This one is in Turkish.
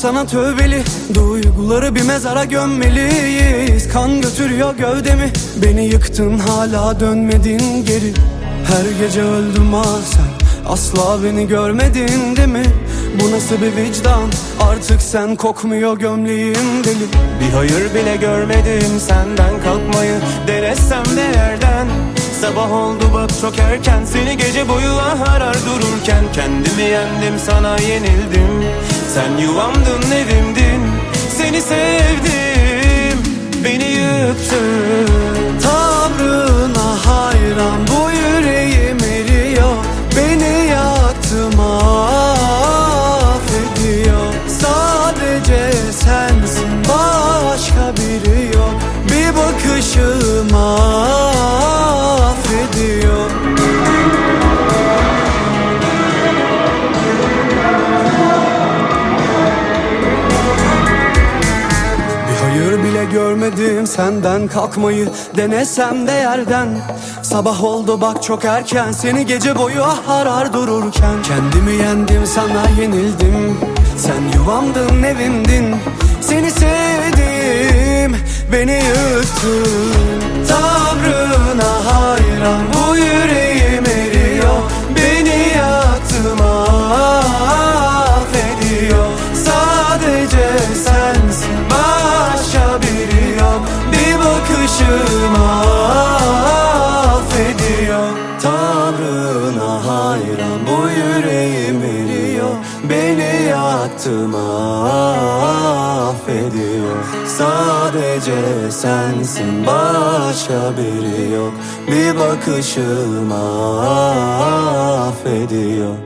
sana tövbeli. Duyguları bir mezara gömmeliyiz. Kan götürüyor gövdemi. Beni yıktın hala dönmedin geri. Her gece öldüm ha sen Asla beni görmedin değil mi? Bu nasıl bir vicdan? Artık sen kokmuyor gömleğim deli. Bir hayır bile görmedim senden kalkmayı. Denesem de yerden. Sabah oldu bak çok erken. Seni gece boyu arar dururken. Kendimi yendim sana yenildim Sen yuvamdın evimdin. Seni sevdim Beni yıktın. Tavrına hayran bu yüreğim eriyor. Beni yaktı mahvediyor Sadece sensin başka biri yok. Bir bakışım bile görmedim senden kalkmayı. Denesem de yerden. Sabah oldu bak çok erken. Seni gece boyu arar dururken. Kendimi yendim sana yenildim. Sen yuvamdın evimdin. Seni sevdim Beni yıktın bu yüreğim eriyor. Beni yaktı mahvediyor Sadece sensin başka biri yok. Bir bakışım affediyor